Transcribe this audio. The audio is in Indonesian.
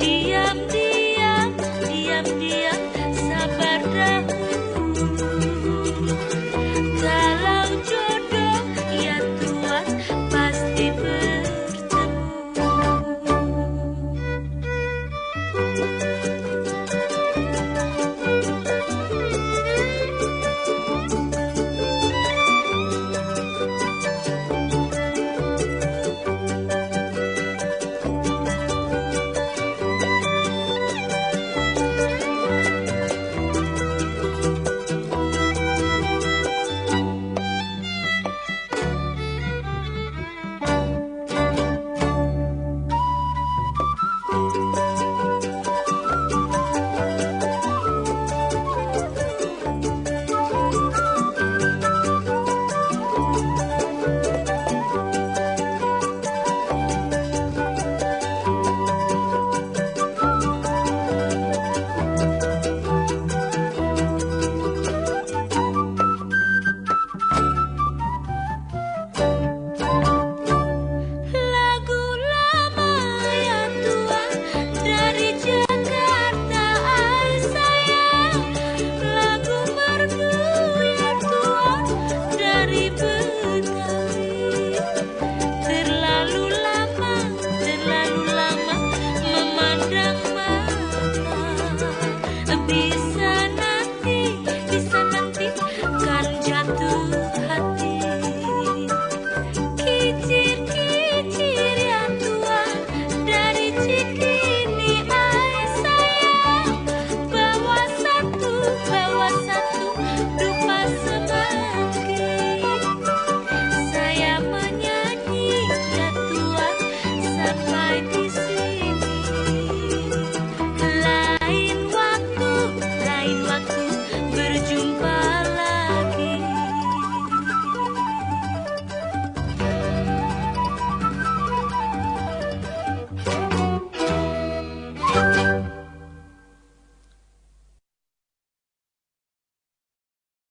Diam-diam, diam-diam, sabar.